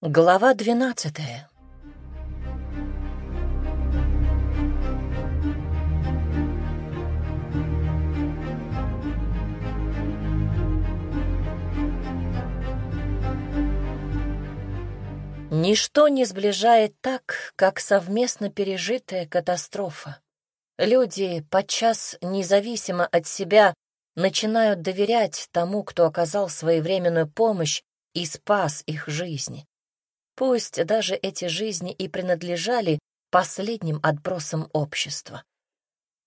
Глава двенадцатая. Ничто не сближает так, как совместно пережитая катастрофа. Люди, подчас независимо от себя, начинают доверять тому, кто оказал своевременную помощь и спас их жизни. Пусть даже эти жизни и принадлежали последним отбросам общества.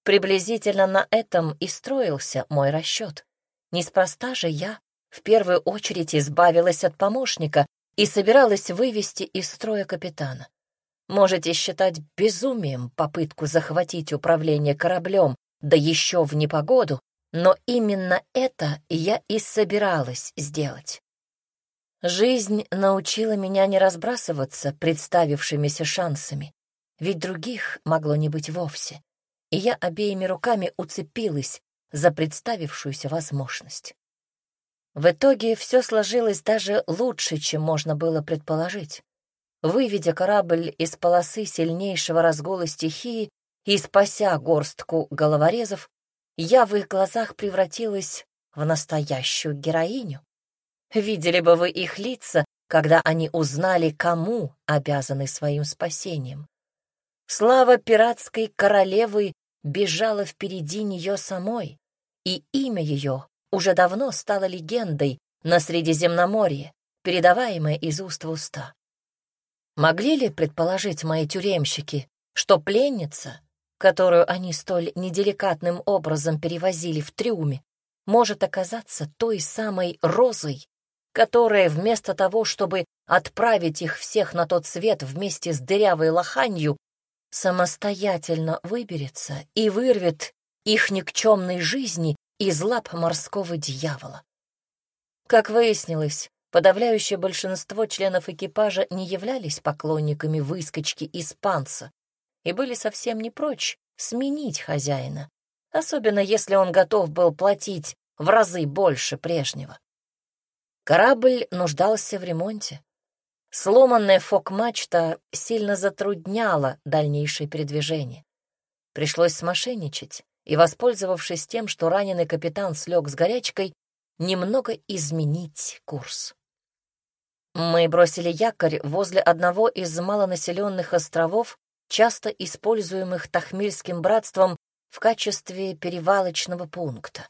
Приблизительно на этом и строился мой расчет. Неспроста же я в первую очередь избавилась от помощника и собиралась вывести из строя капитана. Можете считать безумием попытку захватить управление кораблем, да еще в непогоду, но именно это я и собиралась сделать. Жизнь научила меня не разбрасываться представившимися шансами, ведь других могло не быть вовсе, и я обеими руками уцепилась за представившуюся возможность. В итоге все сложилось даже лучше, чем можно было предположить. Выведя корабль из полосы сильнейшего разгула стихии и спася горстку головорезов, я в их глазах превратилась в настоящую героиню. Видели бы вы их лица, когда они узнали, кому обязаны своим спасением. Слава пиратской королевы бежала впереди нее самой, и имя ее уже давно стало легендой на Средиземноморье, передаваемое из уст в уста. Могли ли предположить мои тюремщики, что пленница, которую они столь неделикатным образом перевозили в трюме, может оказаться той самой розой, которая вместо того, чтобы отправить их всех на тот свет вместе с дырявой лоханью, самостоятельно выберется и вырвет их никчемной жизни из лап морского дьявола. Как выяснилось, подавляющее большинство членов экипажа не являлись поклонниками выскочки испанца и были совсем не прочь сменить хозяина, особенно если он готов был платить в разы больше прежнего. Корабль нуждался в ремонте. Сломанная фок-мачта сильно затрудняла дальнейшее передвижение. Пришлось смошенничать и, воспользовавшись тем, что раненый капитан слег с горячкой, немного изменить курс. Мы бросили якорь возле одного из малонаселенных островов, часто используемых Тахмильским братством в качестве перевалочного пункта.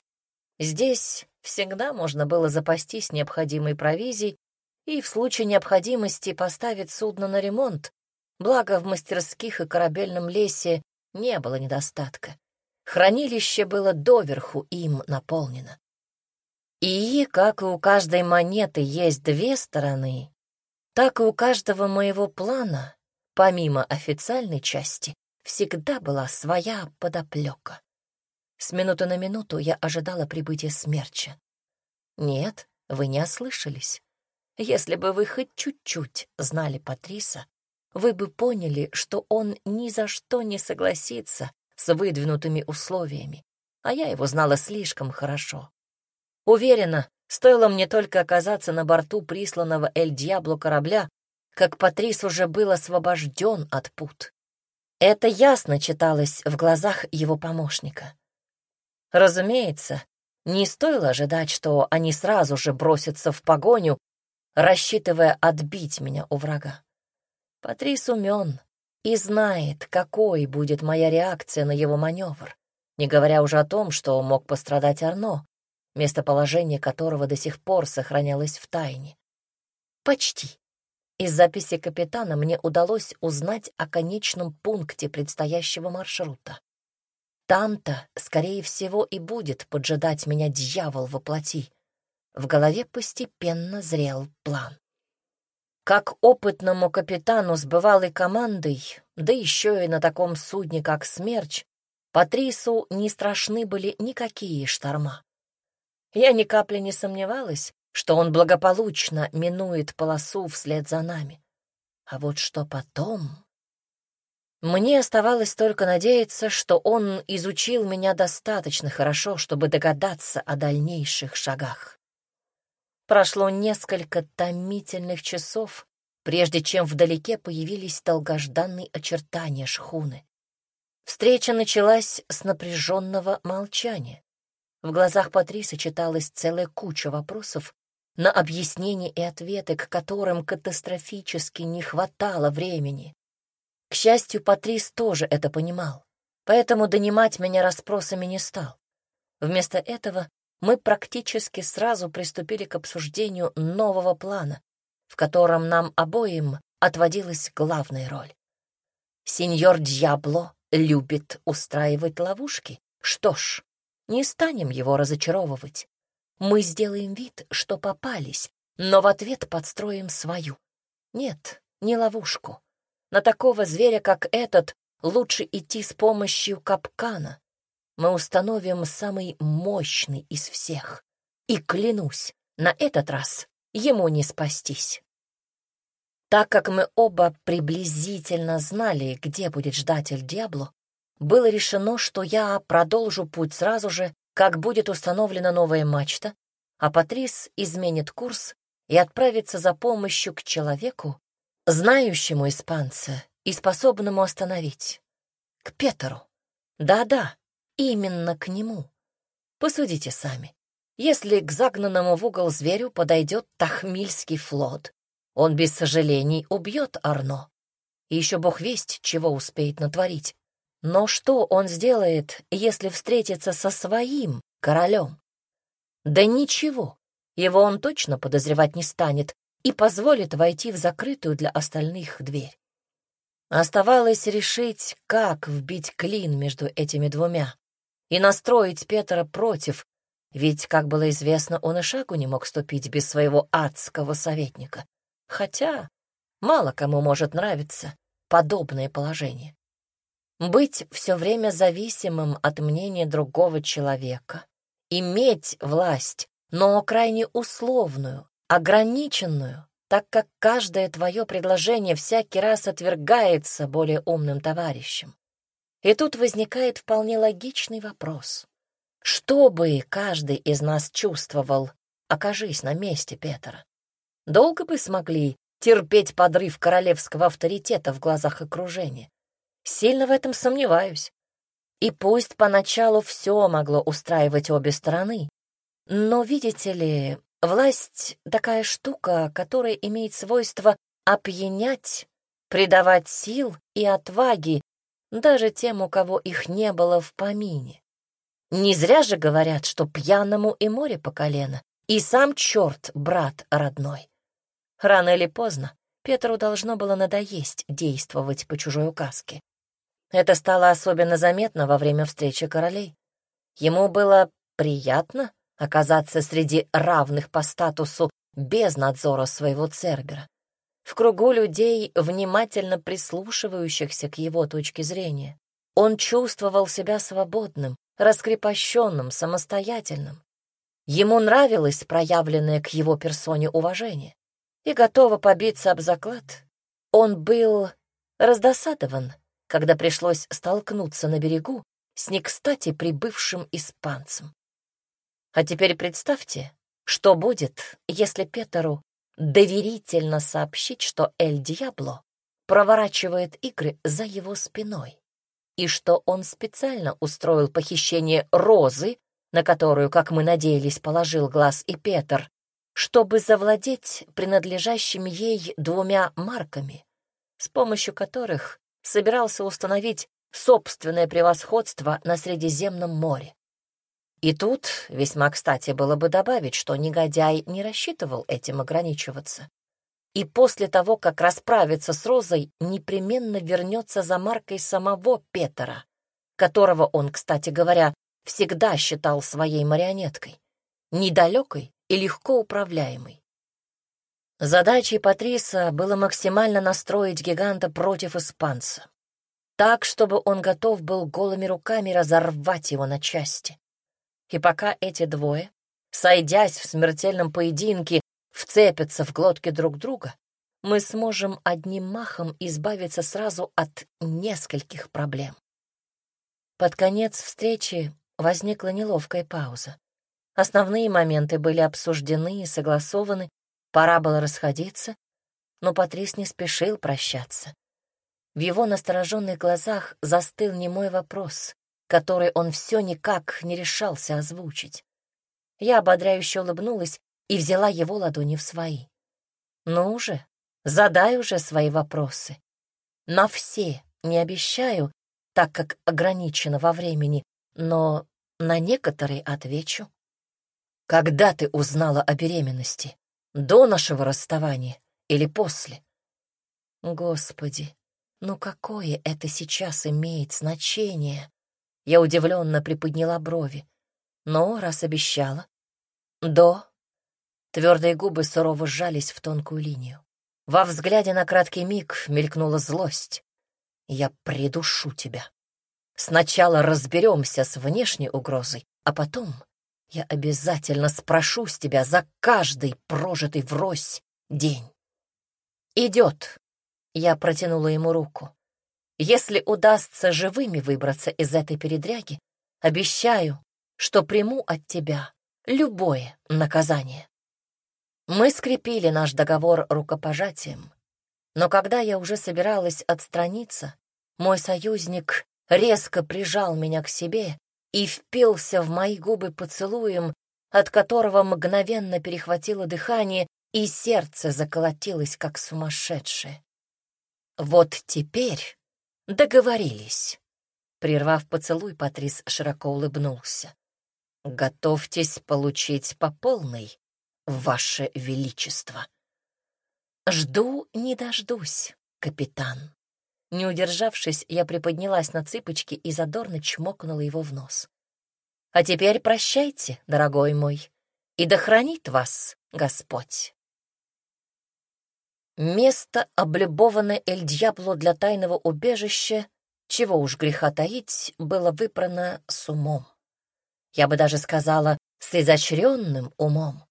Здесь всегда можно было запастись необходимой провизией и в случае необходимости поставить судно на ремонт, благо в мастерских и корабельном лесе не было недостатка. Хранилище было доверху им наполнено. И, как и у каждой монеты есть две стороны, так и у каждого моего плана, помимо официальной части, всегда была своя подоплека. С минуты на минуту я ожидала прибытия смерча. Нет, вы не ослышались. Если бы вы хоть чуть-чуть знали Патриса, вы бы поняли, что он ни за что не согласится с выдвинутыми условиями, а я его знала слишком хорошо. Уверена, стоило мне только оказаться на борту присланного Эль Диабло корабля, как Патрис уже был освобожден от пут. Это ясно читалось в глазах его помощника. Разумеется, не стоило ожидать, что они сразу же бросятся в погоню, рассчитывая отбить меня у врага. Патрис умен и знает, какой будет моя реакция на его маневр, не говоря уже о том, что мог пострадать Арно, местоположение которого до сих пор сохранялось в тайне. Почти. Из записи капитана мне удалось узнать о конечном пункте предстоящего маршрута. Там-то, скорее всего, и будет поджидать меня дьявол во плоти. В голове постепенно зрел план. Как опытному капитану с бывалой командой, да еще и на таком судне, как «Смерч», Патрису не страшны были никакие шторма. Я ни капли не сомневалась, что он благополучно минует полосу вслед за нами. А вот что потом... Мне оставалось только надеяться, что он изучил меня достаточно хорошо, чтобы догадаться о дальнейших шагах. Прошло несколько томительных часов, прежде чем вдалеке появились долгожданные очертания шхуны. Встреча началась с напряженного молчания. В глазах Патрисы читалась целая куча вопросов, на объяснения и ответы, к которым катастрофически не хватало времени. К счастью, Патрис тоже это понимал, поэтому донимать меня расспросами не стал. Вместо этого мы практически сразу приступили к обсуждению нового плана, в котором нам обоим отводилась главная роль. Сеньор Дьябло любит устраивать ловушки. Что ж, не станем его разочаровывать. Мы сделаем вид, что попались, но в ответ подстроим свою. Нет, не ловушку. На такого зверя, как этот, лучше идти с помощью капкана. Мы установим самый мощный из всех. И клянусь, на этот раз ему не спастись. Так как мы оба приблизительно знали, где будет ждать Эль Диабло, было решено, что я продолжу путь сразу же, как будет установлена новая мачта, а Патрис изменит курс и отправится за помощью к человеку, знающему испанца и способному остановить. К Петеру. Да-да, именно к нему. Посудите сами. Если к загнанному в угол зверю подойдет Тахмильский флот, он без сожалений убьет Арно. И еще бог весть, чего успеет натворить. Но что он сделает, если встретится со своим королем? Да ничего, его он точно подозревать не станет и позволит войти в закрытую для остальных дверь. Оставалось решить, как вбить клин между этими двумя и настроить Петра против, ведь, как было известно, он и шагу не мог ступить без своего адского советника. Хотя мало кому может нравиться подобное положение. Быть все время зависимым от мнения другого человека, иметь власть, но крайне условную, ограниченную, так как каждое твое предложение всякий раз отвергается более умным товарищем. И тут возникает вполне логичный вопрос. Что бы каждый из нас чувствовал, окажись на месте Петра? Долго бы смогли терпеть подрыв королевского авторитета в глазах окружения? Сильно в этом сомневаюсь. И пусть поначалу все могло устраивать обе стороны, но, видите ли, власть — такая штука, которая имеет свойство опьянять, придавать сил и отваги даже тем, у кого их не было в помине. Не зря же говорят, что пьяному и море по колено, и сам черт брат родной. Рано или поздно Петру должно было надоесть действовать по чужой указке. Это стало особенно заметно во время встречи королей. Ему было приятно оказаться среди равных по статусу без надзора своего Цербера, в кругу людей, внимательно прислушивающихся к его точке зрения. Он чувствовал себя свободным, раскрепощенным, самостоятельным. Ему нравилось проявленное к его персоне уважение. И готово побиться об заклад. Он был раздосадован когда пришлось столкнуться на берегу с не кстати прибывшим испанцем. А теперь представьте, что будет, если Петеру доверительно сообщить, что Эль Диабло проворачивает игры за его спиной, и что он специально устроил похищение Розы, на которую, как мы надеялись, положил глаз и Петр, чтобы завладеть принадлежащими ей двумя марками, с помощью которых собирался установить собственное превосходство на Средиземном море. И тут весьма кстати было бы добавить, что негодяй не рассчитывал этим ограничиваться. И после того, как расправится с Розой, непременно вернется за маркой самого Петера, которого он, кстати говоря, всегда считал своей марионеткой, недалекой и легко управляемой. Задачей Патриса было максимально настроить гиганта против испанца, так, чтобы он готов был голыми руками разорвать его на части. И пока эти двое, сойдясь в смертельном поединке, вцепятся в глотки друг друга, мы сможем одним махом избавиться сразу от нескольких проблем. Под конец встречи возникла неловкая пауза. Основные моменты были обсуждены и согласованы, Пора было расходиться, но Патрис не спешил прощаться. В его настороженных глазах застыл немой вопрос, который он все никак не решался озвучить. Я ободряюще улыбнулась и взяла его ладони в свои. «Ну же, задай уже свои вопросы. На все не обещаю, так как ограничено во времени, но на некоторые отвечу. Когда ты узнала о беременности? До нашего расставания или после? Господи, ну какое это сейчас имеет значение? Я удивленно приподняла брови. Но раз обещала. До. Твердые губы сурово сжались в тонкую линию. Во взгляде на краткий миг мелькнула злость. Я придушу тебя. Сначала разберемся с внешней угрозой, а потом я обязательно спрошу с тебя за каждый прожитый врозь день. Идет. Я протянула ему руку. Если удастся живыми выбраться из этой передряги, обещаю, что приму от тебя любое наказание. Мы скрепили наш договор рукопожатием, но когда я уже собиралась отстраниться, мой союзник резко прижал меня к себе и впился в мои губы поцелуем, от которого мгновенно перехватило дыхание, и сердце заколотилось, как сумасшедшее. «Вот теперь договорились». Прервав поцелуй, Патрис широко улыбнулся. «Готовьтесь получить по полной, Ваше Величество». «Жду не дождусь, капитан». Не удержавшись, я приподнялась на цыпочки и задорно чмокнула его в нос. «А теперь прощайте, дорогой мой, и да хранит вас Господь!» Место, облюбованное Эль-Дьябло для тайного убежища, чего уж греха таить, было выбрано с умом. Я бы даже сказала, с изощренным умом.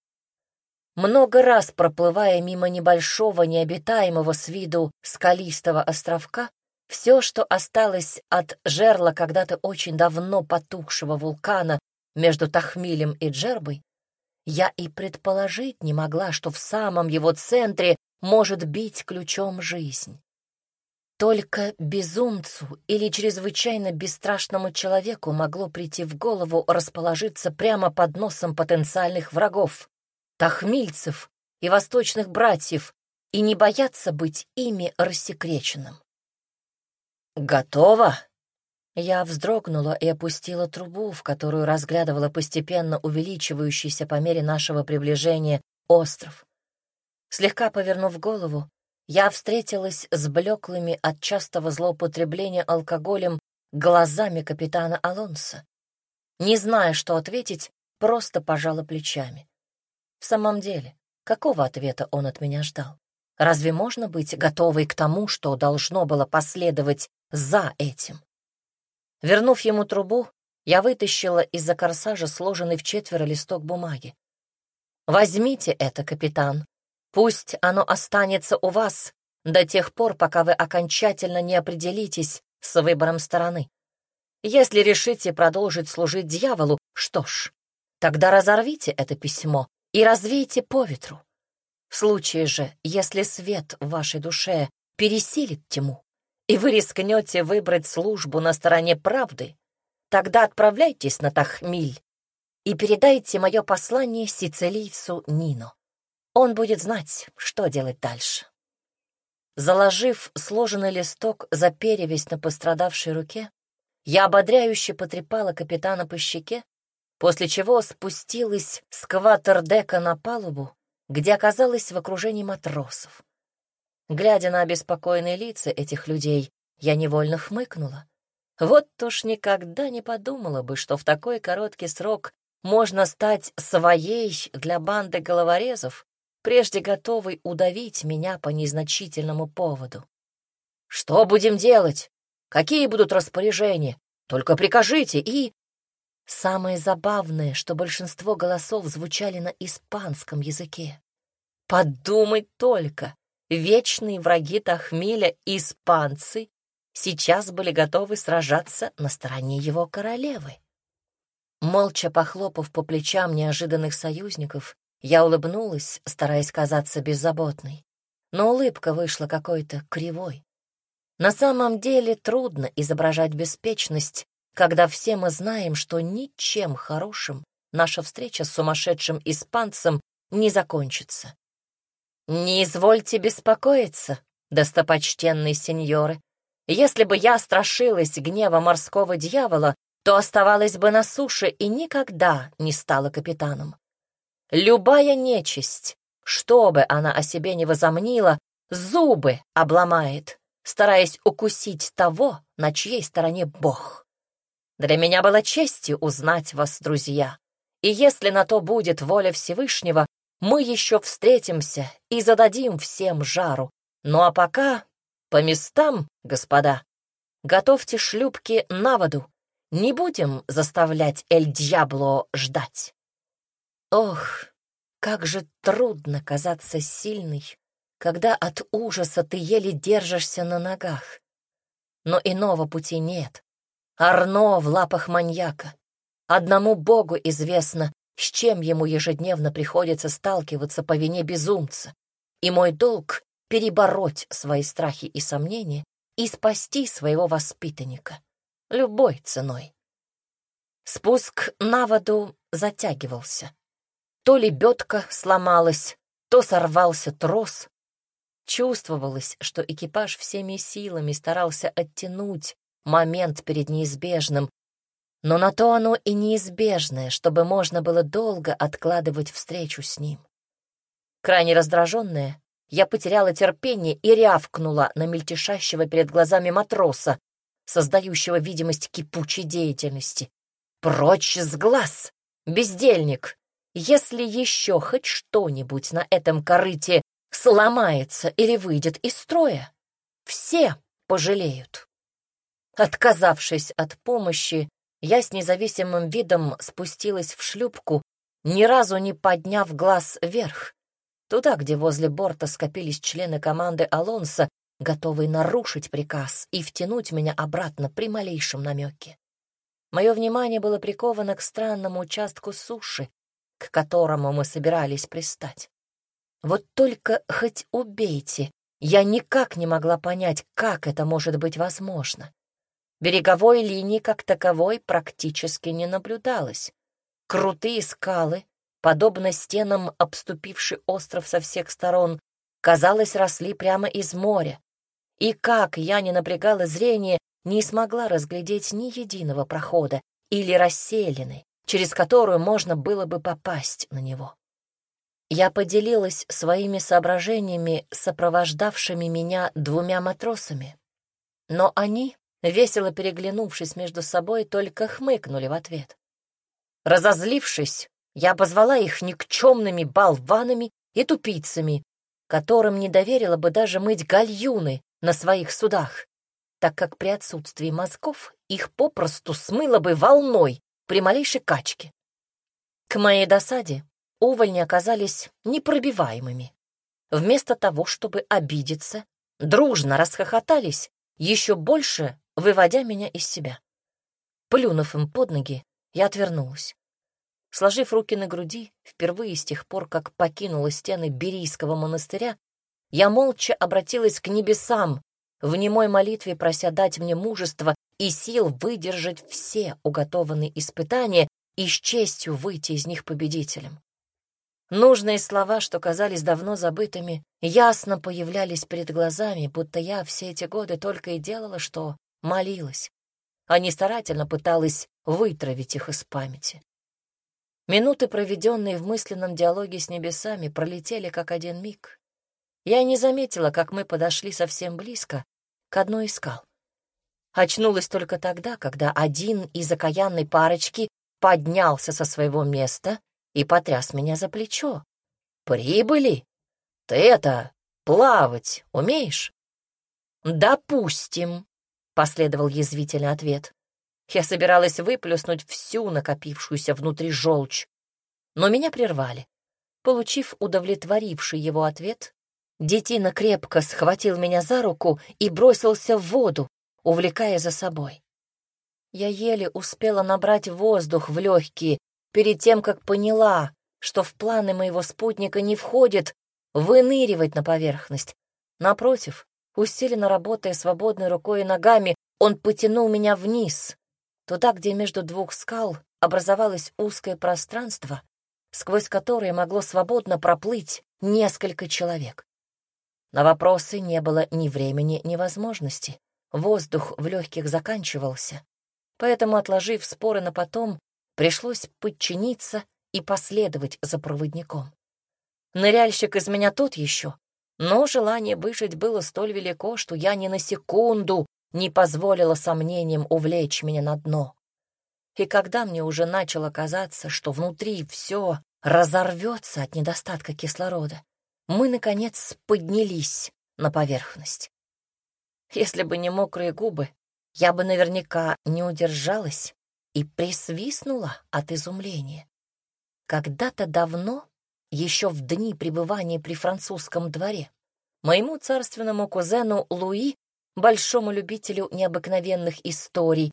Много раз проплывая мимо небольшого необитаемого с виду скалистого островка, все, что осталось от жерла когда-то очень давно потухшего вулкана между Тахмилем и Джербой, я и предположить не могла, что в самом его центре может бить ключом жизнь. Только безумцу или чрезвычайно бесстрашному человеку могло прийти в голову расположиться прямо под носом потенциальных врагов тахмильцев и восточных братьев, и не бояться быть ими рассекреченным. «Готово?» Я вздрогнула и опустила трубу, в которую разглядывала постепенно увеличивающийся по мере нашего приближения остров. Слегка повернув голову, я встретилась с блеклыми от частого злоупотребления алкоголем глазами капитана Алонса. Не зная, что ответить, просто пожала плечами. В самом деле, какого ответа он от меня ждал? Разве можно быть готовой к тому, что должно было последовать за этим? Вернув ему трубу, я вытащила из-за корсажа сложенный в четверо листок бумаги. «Возьмите это, капитан. Пусть оно останется у вас до тех пор, пока вы окончательно не определитесь с выбором стороны. Если решите продолжить служить дьяволу, что ж, тогда разорвите это письмо и развейте по ветру. В случае же, если свет в вашей душе пересилит тьму, и вы рискнете выбрать службу на стороне правды, тогда отправляйтесь на Тахмиль и передайте мое послание сицилийцу Нино. Он будет знать, что делать дальше. Заложив сложенный листок за перевесь на пострадавшей руке, я ободряюще потрепала капитана по щеке после чего спустилась с кватердека на палубу, где оказалась в окружении матросов. Глядя на обеспокоенные лица этих людей, я невольно хмыкнула. Вот уж никогда не подумала бы, что в такой короткий срок можно стать своей для банды головорезов, прежде готовой удавить меня по незначительному поводу. «Что будем делать? Какие будут распоряжения? Только прикажите и...» Самое забавное, что большинство голосов звучали на испанском языке. Подумать только, вечные враги Тахмиля, испанцы, сейчас были готовы сражаться на стороне его королевы. Молча похлопав по плечам неожиданных союзников, я улыбнулась, стараясь казаться беззаботной. но улыбка вышла какой-то кривой. На самом деле трудно изображать беспечность, когда все мы знаем, что ничем хорошим наша встреча с сумасшедшим испанцем не закончится. «Не извольте беспокоиться, достопочтенные сеньоры. Если бы я страшилась гнева морского дьявола, то оставалась бы на суше и никогда не стала капитаном. Любая нечисть, что бы она о себе не возомнила, зубы обломает, стараясь укусить того, на чьей стороне Бог. Для меня было честью узнать вас, друзья, и если на то будет воля Всевышнего, мы еще встретимся и зададим всем жару. Ну а пока по местам, господа. Готовьте шлюпки на воду. Не будем заставлять Эль Дьябло ждать. Ох, как же трудно казаться сильной, когда от ужаса ты еле держишься на ногах. Но иного пути нет. Арно в лапах маньяка. Одному Богу известно, с чем ему ежедневно приходится сталкиваться по вине безумца. И мой долг — перебороть свои страхи и сомнения и спасти своего воспитанника. Любой ценой. Спуск на воду затягивался. То лебедка сломалась, то сорвался трос. Чувствовалось, что экипаж всеми силами старался оттянуть момент перед неизбежным, но на то оно и неизбежное, чтобы можно было долго откладывать встречу с ним. Крайне раздраженная, я потеряла терпение и рявкнула на мельтешащего перед глазами матроса, создающего видимость кипучей деятельности. «Прочь с глаз! Бездельник! Если еще хоть что-нибудь на этом корыте сломается или выйдет из строя, все пожалеют». Отказавшись от помощи, я с независимым видом спустилась в шлюпку, ни разу не подняв глаз вверх, туда, где возле борта скопились члены команды Алонса, готовые нарушить приказ и втянуть меня обратно при малейшем намеке. Мое внимание было приковано к странному участку суши, к которому мы собирались пристать. Вот только хоть убейте, я никак не могла понять, как это может быть возможно. Береговой линии как таковой практически не наблюдалось. Крутые скалы, подобно стенам, обступивший остров со всех сторон, казалось, росли прямо из моря. И как я не напрягала зрение, не смогла разглядеть ни единого прохода или расселины, через которую можно было бы попасть на него. Я поделилась своими соображениями сопровождавшими меня двумя матросами, но они весело переглянувшись между собой, только хмыкнули в ответ. Разозлившись, я позвала их никчемными болванами и тупицами, которым не доверила бы даже мыть гальюны на своих судах, так как при отсутствии мозгов их попросту смыло бы волной при малейшей качке. К моей досаде увольни оказались непробиваемыми. Вместо того, чтобы обидеться, дружно расхохотались, еще больше выводя меня из себя. Плюнув им под ноги, я отвернулась. Сложив руки на груди, впервые с тех пор, как покинула стены Берийского монастыря, я молча обратилась к небесам, в немой молитве прося дать мне мужество и сил выдержать все уготованные испытания и с честью выйти из них победителем. Нужные слова, что казались давно забытыми, ясно появлялись перед глазами, будто я все эти годы только и делала, что молилась, а не старательно пыталась вытравить их из памяти. Минуты, проведенные в мысленном диалоге с небесами, пролетели как один миг. Я не заметила, как мы подошли совсем близко к одной из скал. Очнулась только тогда, когда один из окаянной парочки поднялся со своего места и потряс меня за плечо. «Прибыли? Ты это, плавать умеешь?» «Допустим», последовал язвительный ответ. Я собиралась выплюснуть всю накопившуюся внутри желчь, но меня прервали. Получив удовлетворивший его ответ, детина крепко схватил меня за руку и бросился в воду, увлекая за собой. Я еле успела набрать воздух в легкие перед тем, как поняла, что в планы моего спутника не входит выныривать на поверхность, Напротив, усиленно работая свободной рукой и ногами, он потянул меня вниз, туда, где между двух скал образовалось узкое пространство, сквозь которое могло свободно проплыть несколько человек. На вопросы не было ни времени, ни возможности. Воздух в легких заканчивался. Поэтому, отложив споры на потом, пришлось подчиниться и последовать за проводником. Ныряльщик из меня тот еще, но желание выжить было столь велико, что я ни на секунду не позволила сомнениям увлечь меня на дно. И когда мне уже начало казаться, что внутри все разорвется от недостатка кислорода, мы, наконец, поднялись на поверхность. Если бы не мокрые губы, я бы наверняка не удержалась и присвистнула от изумления. Когда-то давно, еще в дни пребывания при французском дворе, моему царственному кузену Луи, большому любителю необыкновенных историй,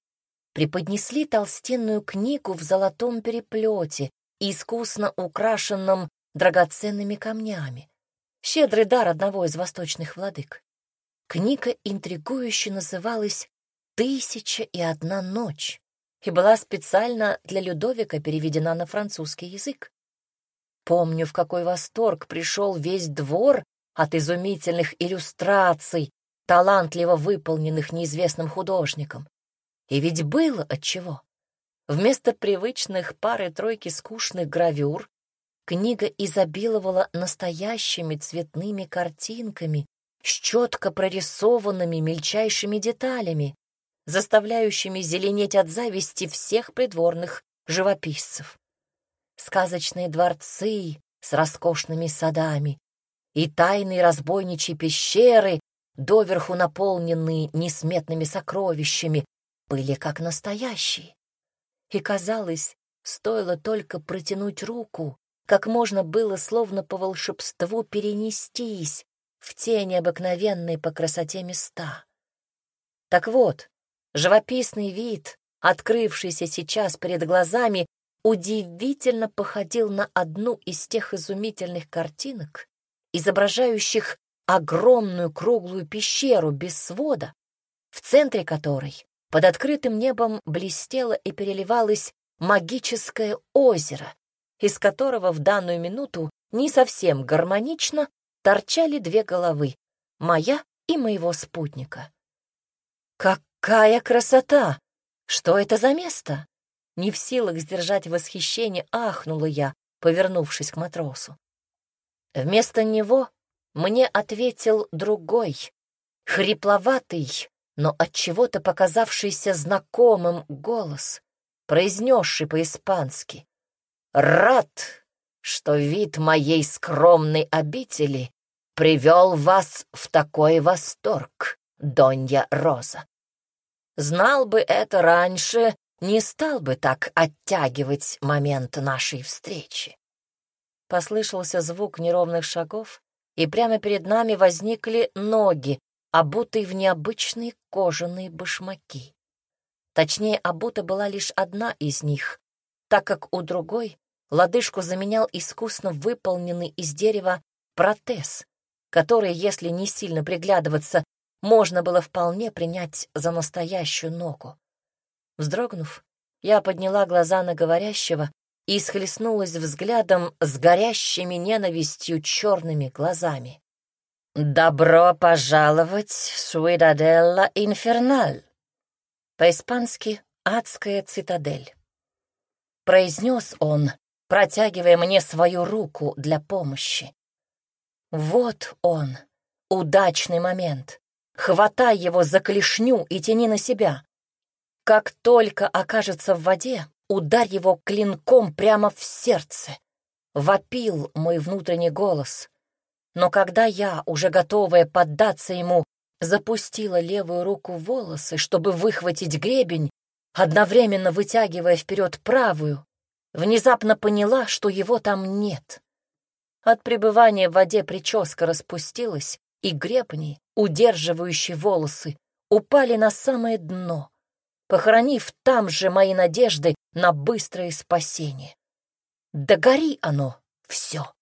преподнесли толстенную книгу в золотом переплете, искусно украшенном драгоценными камнями. Щедрый дар одного из восточных владык. Книга интригующе называлась «Тысяча и одна ночь» и была специально для Людовика переведена на французский язык. Помню, в какой восторг пришел весь двор от изумительных иллюстраций, талантливо выполненных неизвестным художником. И ведь было отчего. Вместо привычных пары-тройки скучных гравюр книга изобиловала настоящими цветными картинками с четко прорисованными мельчайшими деталями, заставляющими зеленеть от зависти всех придворных живописцев. Сказочные дворцы с роскошными садами и тайные разбойничьи пещеры, доверху наполненные несметными сокровищами, были как настоящие. И казалось, стоило только протянуть руку, как можно было словно по волшебству перенестись в те необыкновенные по красоте места. Так вот, живописный вид, открывшийся сейчас перед глазами, удивительно походил на одну из тех изумительных картинок, изображающих огромную круглую пещеру без свода, в центре которой под открытым небом блестело и переливалось магическое озеро, из которого в данную минуту не совсем гармонично торчали две головы — моя и моего спутника. «Какая красота! Что это за место?» Не в силах сдержать восхищение, ахнула я, повернувшись к матросу. Вместо него мне ответил другой, хрипловатый, но от чего-то показавшийся знакомым голос, произнесший по-испански: "Рад, что вид моей скромной обители привел вас в такой восторг, Донья Роза. Знал бы это раньше, не стал бы так оттягивать момент нашей встречи. Послышался звук неровных шагов, и прямо перед нами возникли ноги, обутые в необычные кожаные башмаки. Точнее, обута была лишь одна из них, так как у другой лодыжку заменял искусно выполненный из дерева протез, который, если не сильно приглядываться, можно было вполне принять за настоящую ногу. Вздрогнув, я подняла глаза на говорящего и схлестнулась взглядом с горящими ненавистью черными глазами. «Добро пожаловать Суидаделла Инферналь!» По-испански «Адская цитадель». Произнес он, протягивая мне свою руку для помощи. Вот он, удачный момент. Хватай его за клешню и тяни на себя. Как только окажется в воде, ударь его клинком прямо в сердце. Вопил мой внутренний голос. Но когда я, уже готовая поддаться ему, запустила левую руку в волосы, чтобы выхватить гребень, одновременно вытягивая вперед правую, внезапно поняла, что его там нет. От пребывания в воде прическа распустилась, и гребни, удерживающие волосы, упали на самое дно, похоронив там же мои надежды на быстрое спасение. Да гори оно, все.